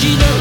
失う